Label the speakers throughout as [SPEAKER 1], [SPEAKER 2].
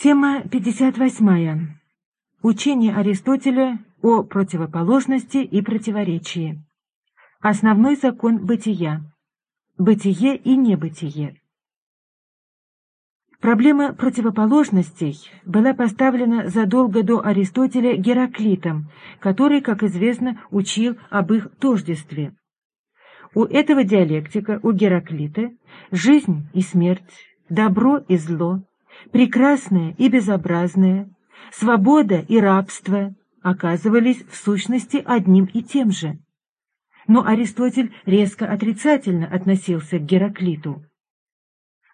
[SPEAKER 1] Тема 58. Учение Аристотеля о противоположности и противоречии. Основной закон бытия. Бытие и небытие. Проблема противоположностей была поставлена задолго до Аристотеля Гераклитом, который, как известно, учил об их тождестве. У этого диалектика, у Гераклита, жизнь и смерть, добро и зло, прекрасное и безобразное, свобода и рабство оказывались в сущности одним и тем же. Но Аристотель резко отрицательно относился к Гераклиту.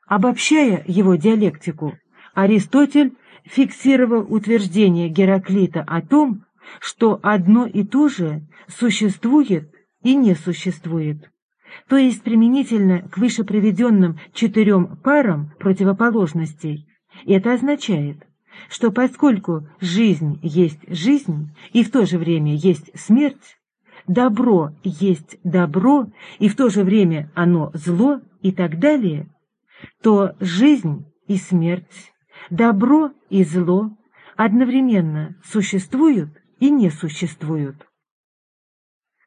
[SPEAKER 1] Обобщая его диалектику, Аристотель фиксировал утверждение Гераклита о том, что одно и то же существует и не существует. То есть применительно к выше приведенным четырем парам противоположностей, это означает, что поскольку жизнь есть жизнь и в то же время есть смерть, добро есть добро и в то же время оно зло и так далее, то жизнь и смерть, добро и зло одновременно существуют и не существуют.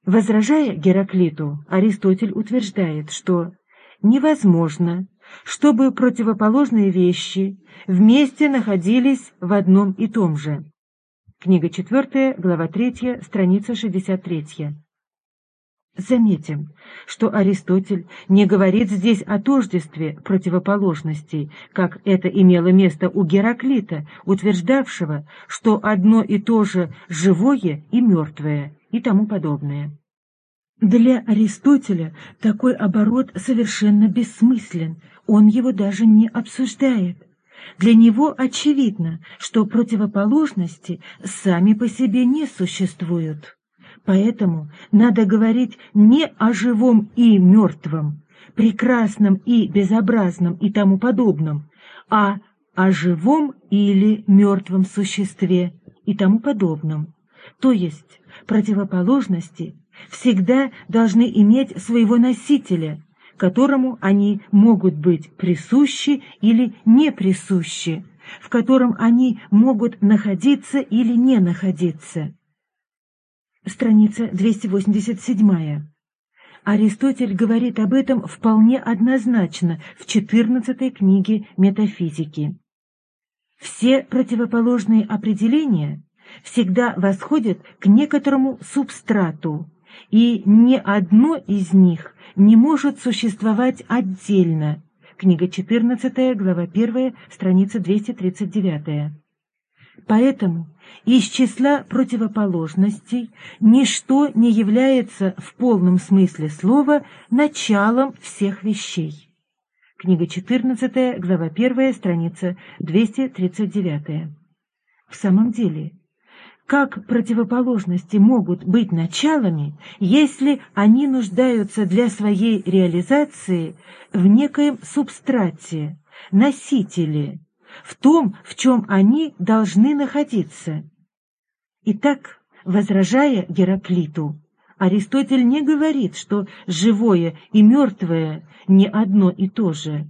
[SPEAKER 1] Возражая Гераклиту, Аристотель утверждает, что невозможно, чтобы противоположные вещи вместе находились в одном и том же. Книга 4, глава 3, страница 63. Заметим, что Аристотель не говорит здесь о тождестве противоположностей, как это имело место у Гераклита, утверждавшего, что одно и то же живое и мертвое и тому подобное. Для Аристотеля такой оборот совершенно бессмыслен, он его даже не обсуждает. Для него очевидно, что противоположности сами по себе не существуют. Поэтому надо говорить не о живом и мертвом, прекрасном и безобразном и тому подобном, а о живом или мертвом существе и тому подобном. То есть противоположности всегда должны иметь своего носителя, которому они могут быть присущи или не присущи, в котором они могут находиться или не находиться. Страница 287. Аристотель говорит об этом вполне однозначно в 14 книге «Метафизики». Все противоположные определения всегда восходят к некоторому субстрату, и ни одно из них не может существовать отдельно. Книга 14, глава 1, страница 239. Поэтому из числа противоположностей ничто не является в полном смысле слова началом всех вещей. Книга 14, глава 1, страница 239. В самом деле, как противоположности могут быть началами, если они нуждаются для своей реализации в некоем субстрате, носителе, в том, в чем они должны находиться. Итак, возражая Гераклиту, Аристотель не говорит, что живое и мертвое не одно и то же.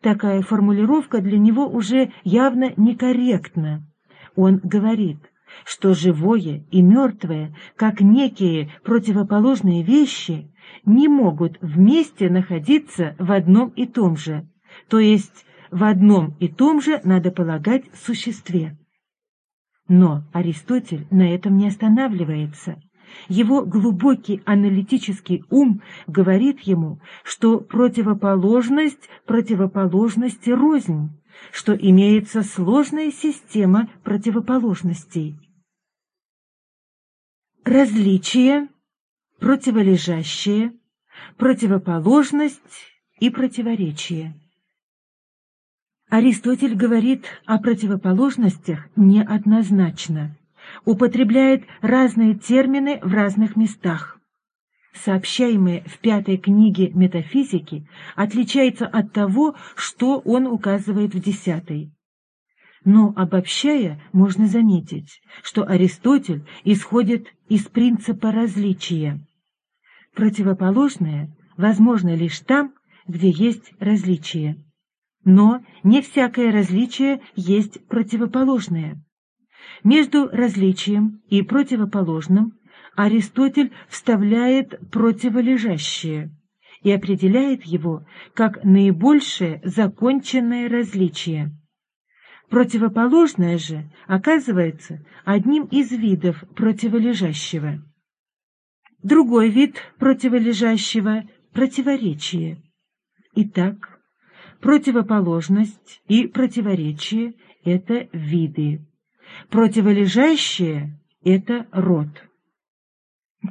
[SPEAKER 1] Такая формулировка для него уже явно некорректна. Он говорит, что живое и мертвое, как некие противоположные вещи, не могут вместе находиться в одном и том же, то есть в одном и том же, надо полагать, существе. Но Аристотель на этом не останавливается. Его глубокий аналитический ум говорит ему, что противоположность противоположности рознь, что имеется сложная система противоположностей. Различие, противолежащее, противоположность и противоречие. Аристотель говорит о противоположностях неоднозначно, употребляет разные термины в разных местах сообщаемое в пятой книге метафизики, отличается от того, что он указывает в десятой. Но, обобщая, можно заметить, что Аристотель исходит из принципа различия. Противоположное возможно лишь там, где есть различие. Но не всякое различие есть противоположное. Между различием и противоположным Аристотель вставляет противолежащее и определяет его как наибольшее законченное различие. Противоположное же оказывается одним из видов противолежащего. Другой вид противолежащего – противоречие. Итак, противоположность и противоречие – это виды. Противолежащее – это род.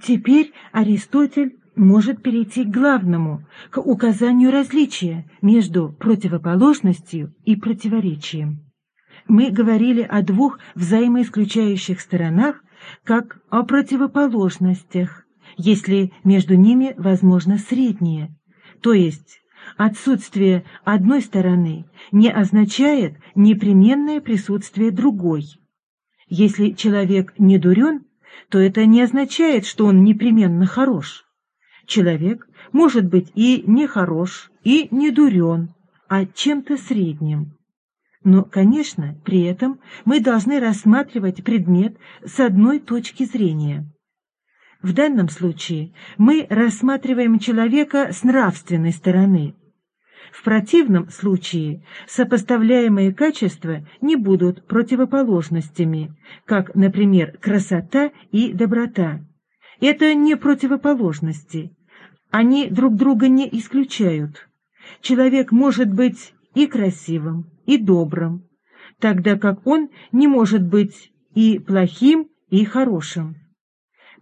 [SPEAKER 1] Теперь Аристотель может перейти к главному, к указанию различия между противоположностью и противоречием. Мы говорили о двух взаимоисключающих сторонах, как о противоположностях, если между ними возможно среднее, то есть отсутствие одной стороны не означает непременное присутствие другой. Если человек не дурен, то это не означает, что он непременно хорош. Человек может быть и не хорош, и не дурен, а чем-то средним. Но, конечно, при этом мы должны рассматривать предмет с одной точки зрения. В данном случае мы рассматриваем человека с нравственной стороны. В противном случае сопоставляемые качества не будут противоположностями, как, например, красота и доброта. Это не противоположности. Они друг друга не исключают. Человек может быть и красивым, и добрым, тогда как он не может быть и плохим, и хорошим.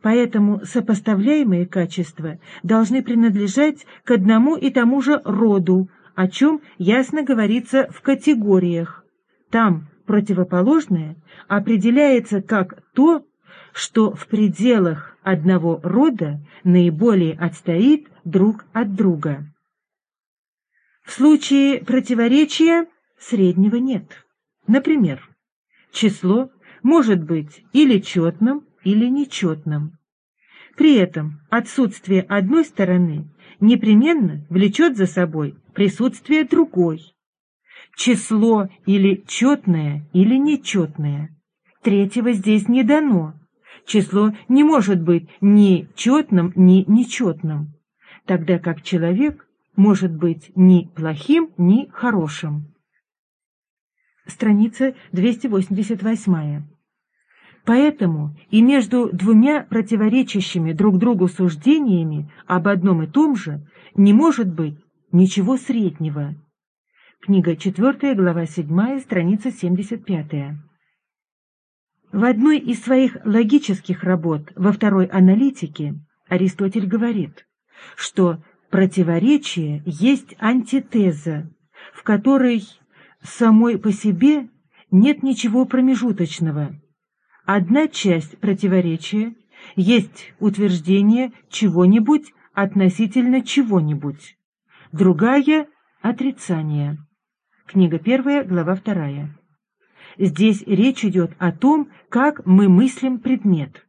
[SPEAKER 1] Поэтому сопоставляемые качества должны принадлежать к одному и тому же роду, о чем ясно говорится в категориях. Там противоположное определяется как то, что в пределах одного рода наиболее отстоит друг от друга. В случае противоречия среднего нет. Например, число может быть или четным, или нечетным. При этом отсутствие одной стороны непременно влечет за собой присутствие другой. Число или четное, или нечетное. Третьего здесь не дано. Число не может быть ни четным, ни нечетным, тогда как человек может быть ни плохим, ни хорошим. Страница 288. Поэтому и между двумя противоречащими друг другу суждениями об одном и том же не может быть ничего среднего. Книга 4, глава 7, страница 75. В одной из своих логических работ во второй аналитике Аристотель говорит, что противоречие есть антитеза, в которой самой по себе нет ничего промежуточного – Одна часть противоречия есть утверждение чего-нибудь относительно чего-нибудь, другая — отрицание. Книга первая, глава вторая. Здесь речь идет о том, как мы мыслим предмет.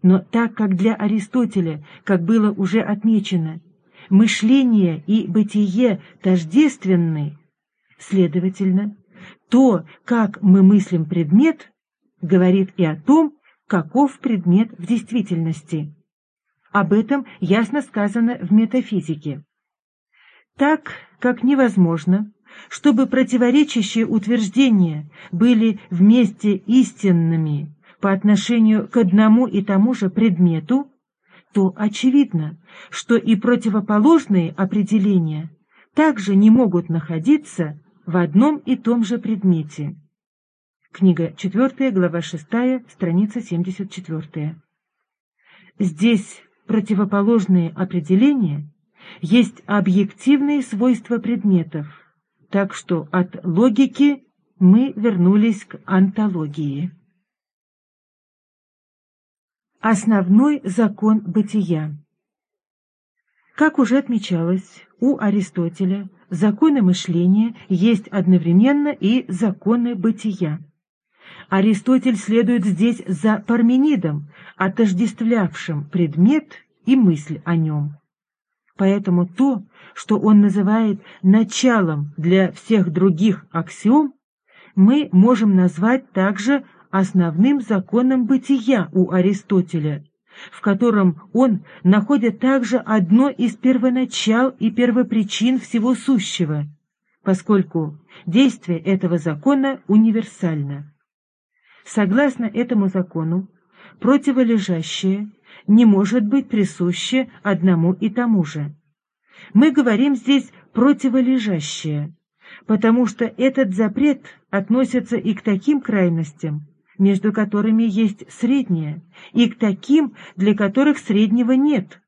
[SPEAKER 1] Но так как для Аристотеля, как было уже отмечено, мышление и бытие тождественны, следовательно, то, как мы мыслим предмет, говорит и о том, каков предмет в действительности. Об этом ясно сказано в метафизике. Так как невозможно, чтобы противоречащие утверждения были вместе истинными по отношению к одному и тому же предмету, то очевидно, что и противоположные определения также не могут находиться в одном и том же предмете. Книга 4, глава 6, страница 74. Здесь противоположные определения есть объективные свойства предметов, так что от логики мы вернулись к антологии. Основной закон бытия Как уже отмечалось, у Аристотеля законы мышления есть одновременно и законы бытия. Аристотель следует здесь за Парменидом, отождествлявшим предмет и мысль о нем. Поэтому то, что он называет началом для всех других аксиом, мы можем назвать также основным законом бытия у Аристотеля, в котором он находит также одно из первоначал и первопричин всего сущего, поскольку действие этого закона универсально. Согласно этому закону, противолежащее не может быть присуще одному и тому же. Мы говорим здесь «противолежащее», потому что этот запрет относится и к таким крайностям, между которыми есть среднее, и к таким, для которых среднего нет.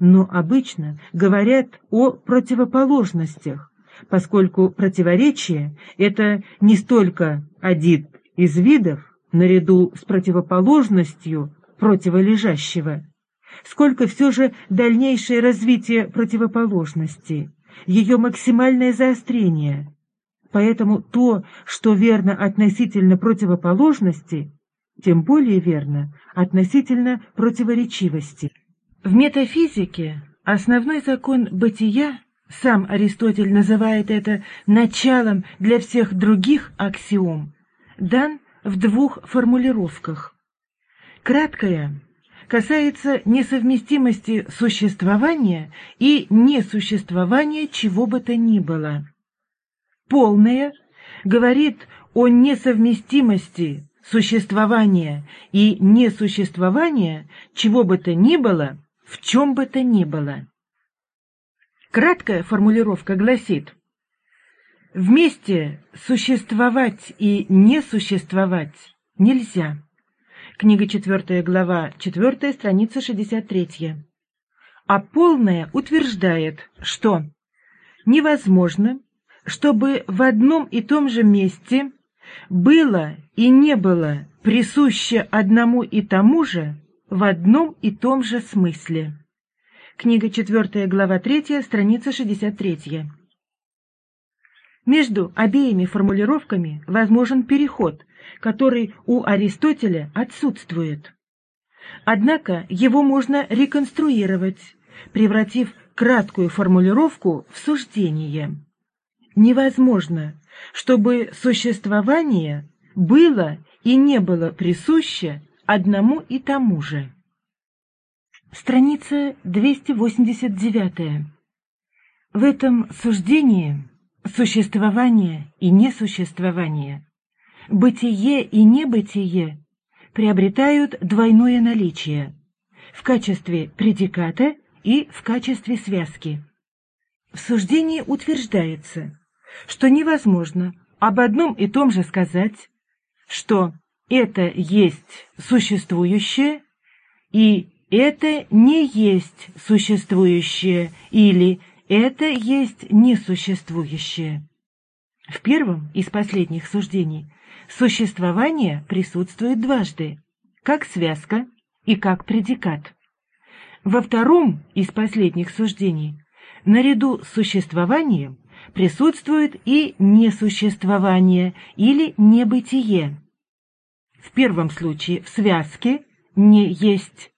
[SPEAKER 1] Но обычно говорят о противоположностях, поскольку противоречие – это не столько один из видов, наряду с противоположностью противолежащего, сколько все же дальнейшее развитие противоположности, ее максимальное заострение. Поэтому то, что верно относительно противоположности, тем более верно относительно противоречивости. В метафизике основной закон бытия, сам Аристотель называет это началом для всех других аксиом, дан в двух формулировках. Краткая касается несовместимости существования и несуществования чего бы то ни было. Полная говорит о несовместимости существования и несуществования чего бы то ни было в чем бы то ни было. Краткая формулировка гласит «Вместе существовать и не существовать нельзя». Книга 4, глава 4, страница 63. А полная утверждает, что невозможно, чтобы в одном и том же месте было и не было присуще одному и тому же в одном и том же смысле. Книга 4, глава 3, страница 63. Между обеими формулировками возможен переход, который у Аристотеля отсутствует. Однако его можно реконструировать, превратив краткую формулировку в суждение. Невозможно, чтобы существование было и не было присуще одному и тому же. Страница 289. В этом суждении существование и несуществование, бытие и небытие приобретают двойное наличие в качестве предиката и в качестве связки. В суждении утверждается, что невозможно об одном и том же сказать, что это есть существующее и это не есть существующее или это есть несуществующее. В первом из последних суждений существование присутствует дважды, как связка и как предикат. Во втором из последних суждений наряду с существованием присутствует и несуществование или небытие. В первом случае в связке не есть,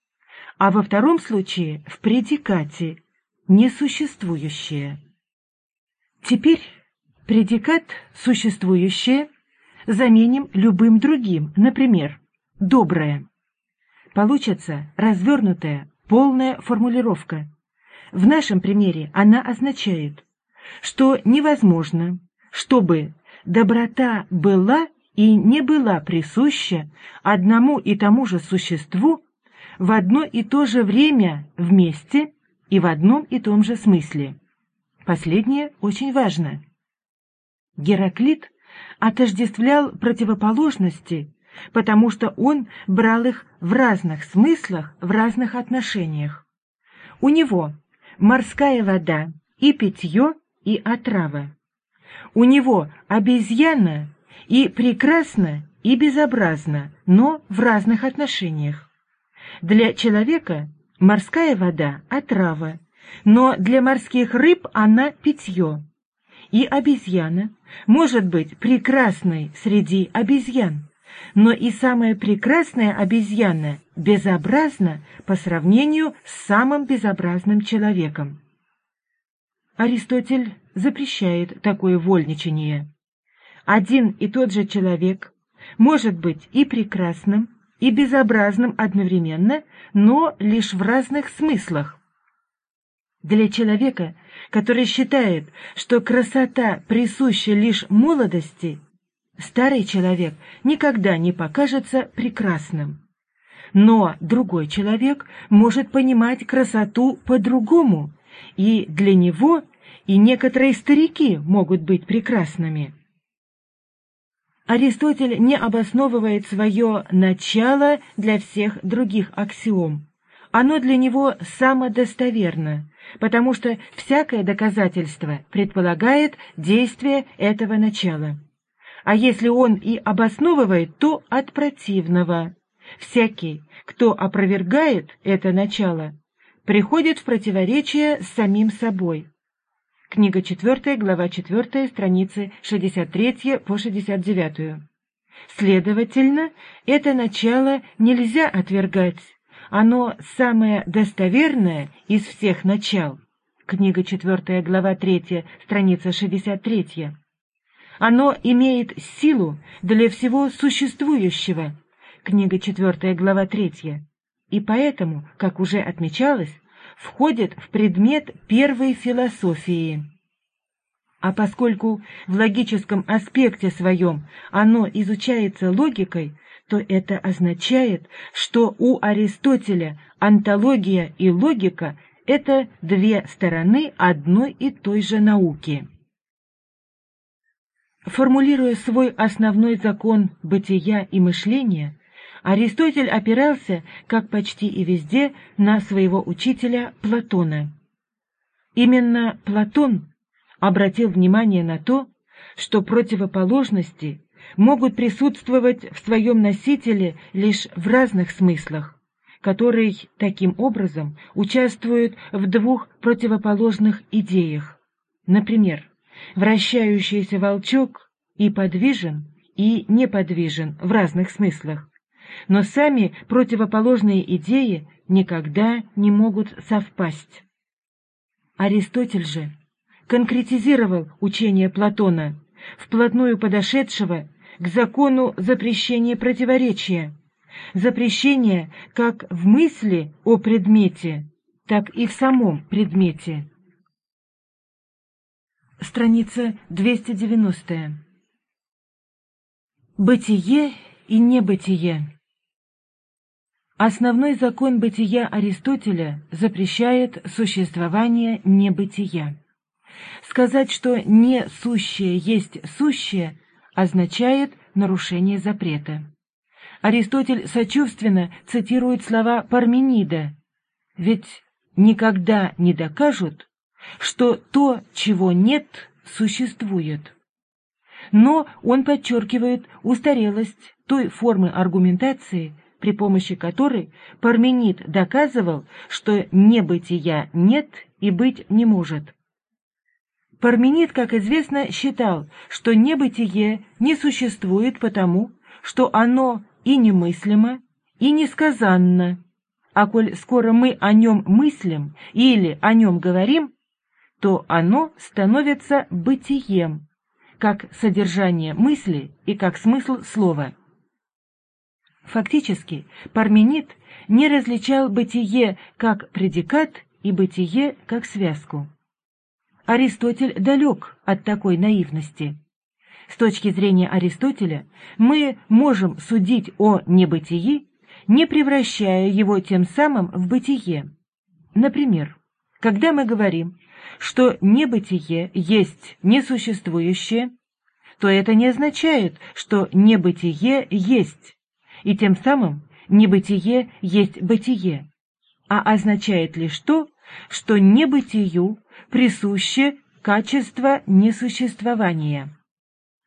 [SPEAKER 1] а во втором случае в предикате несуществующее. Теперь предикат «существующее» заменим любым другим, например, «доброе». Получится развернутая, полная формулировка. В нашем примере она означает, что невозможно, чтобы доброта была и не была присуща одному и тому же существу в одно и то же время вместе и в одном и том же смысле. Последнее очень важно. Гераклит отождествлял противоположности, потому что он брал их в разных смыслах, в разных отношениях. У него морская вода и питье, и отрава. У него обезьяна и прекрасно, и безобразно, но в разных отношениях. Для человека Морская вода – отрава, но для морских рыб она питье. И обезьяна может быть прекрасной среди обезьян, но и самая прекрасная обезьяна безобразна по сравнению с самым безобразным человеком. Аристотель запрещает такое вольничание. Один и тот же человек может быть и прекрасным, и безобразным одновременно, но лишь в разных смыслах. Для человека, который считает, что красота присуща лишь молодости, старый человек никогда не покажется прекрасным. Но другой человек может понимать красоту по-другому, и для него и некоторые старики могут быть прекрасными. Аристотель не обосновывает свое начало для всех других аксиом. Оно для него самодостоверно, потому что всякое доказательство предполагает действие этого начала. А если он и обосновывает, то от противного. Всякий, кто опровергает это начало, приходит в противоречие с самим собой. Книга 4, глава 4, страницы 63 по 69. Следовательно, это начало нельзя отвергать. Оно самое достоверное из всех начал. Книга 4, глава 3, страница 63. Оно имеет силу для всего существующего. Книга 4, глава 3. И поэтому, как уже отмечалось, входит в предмет первой философии. А поскольку в логическом аспекте своем оно изучается логикой, то это означает, что у Аристотеля антология и логика – это две стороны одной и той же науки. Формулируя свой основной закон бытия и мышления, Аристотель опирался, как почти и везде, на своего учителя Платона. Именно Платон обратил внимание на то, что противоположности могут присутствовать в своем носителе лишь в разных смыслах, который таким образом участвует в двух противоположных идеях. Например, вращающийся волчок и подвижен, и неподвижен в разных смыслах, но сами противоположные идеи никогда не могут совпасть. Аристотель же конкретизировал учение Платона, вплотную подошедшего к закону запрещения противоречия, запрещения как в мысли о предмете, так и в самом предмете. Страница 290. Бытие и небытие. Основной закон бытия Аристотеля запрещает существование небытия. Сказать, что не сущее есть сущее, означает нарушение запрета. Аристотель сочувственно цитирует слова Парменида, ведь никогда не докажут, что то, чего нет, существует. Но он подчеркивает устарелость той формы аргументации, при помощи которой Парменид доказывал, что небытия нет и быть не может. Парменид, как известно, считал, что небытие не существует потому, что оно и немыслимо, и несказанно, а коль скоро мы о нем мыслим или о нем говорим, то оно становится бытием, как содержание мысли и как смысл слова. Фактически, Парменид не различал бытие как предикат и бытие как связку. Аристотель далек от такой наивности. С точки зрения Аристотеля мы можем судить о небытии, не превращая его тем самым в бытие. Например, когда мы говорим, что небытие есть несуществующее, то это не означает, что небытие есть и тем самым небытие есть бытие, а означает лишь то, что небытию присуще качество несуществования.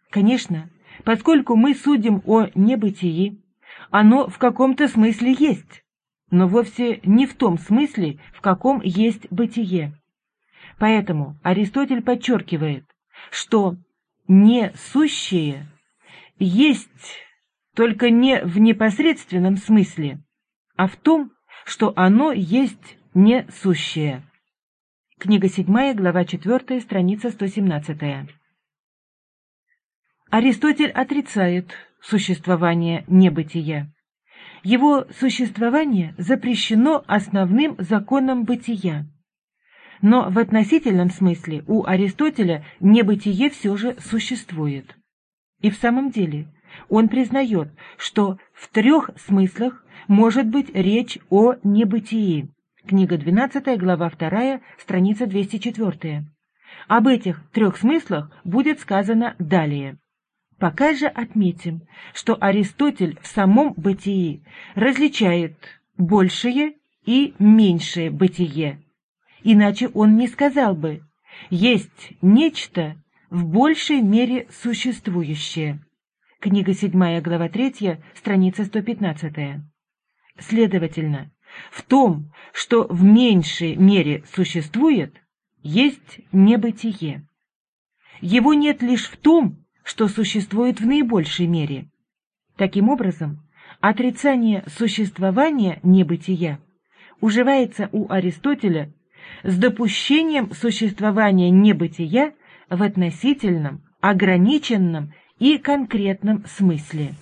[SPEAKER 1] Конечно, поскольку мы судим о небытии, оно в каком-то смысле есть, но вовсе не в том смысле, в каком есть бытие. Поэтому Аристотель подчеркивает, что несущее есть только не в непосредственном смысле, а в том, что оно есть несущее. Книга 7, глава 4, страница 117. Аристотель отрицает существование небытия. Его существование запрещено основным законом бытия. Но в относительном смысле у Аристотеля небытие все же существует. И в самом деле он признает, что в трех смыслах может быть речь о небытии. Книга 12, глава 2, страница 204. Об этих трех смыслах будет сказано далее. Пока же отметим, что Аристотель в самом бытии различает большее и меньшее бытие. Иначе он не сказал бы «есть нечто в большей мере существующее». Книга 7, глава 3, страница 115. Следовательно, в том, что в меньшей мере существует, есть небытие. Его нет лишь в том, что существует в наибольшей мере. Таким образом, отрицание существования небытия уживается у Аристотеля с допущением существования небытия в относительном, ограниченном и конкретном смысле.